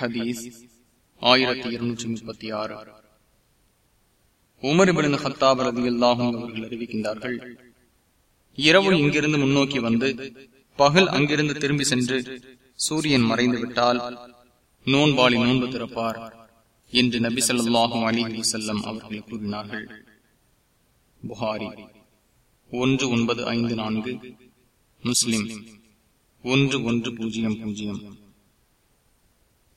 ஹதீஸ் ஆயிரத்தி இருநூற்றி முப்பத்தி ஆறு. உமர்பின் ஹத்தாப் ரதி அல்லாஹும் அவர்கள் அறிவிக்கின்றார்கள் இரவு இங்கிருந்து முன்னோக்கி வந்து பகல் அங்கிருந்து திரும்பி சென்று சூரியன் மறைந்து விட்டால் நோன்பாளி நோன்பு திறப்பார் என்று நபி சொல்லாஹும் அலி செல்லம் அவர்கள் கூறினார்கள். புகாரி ஒன்று ஒன்பது ஐந்து நான்கு முஸ்லிம் ஒன்று ஒன்று பூஜ்ஜியம் பூஜ்ஜியம்.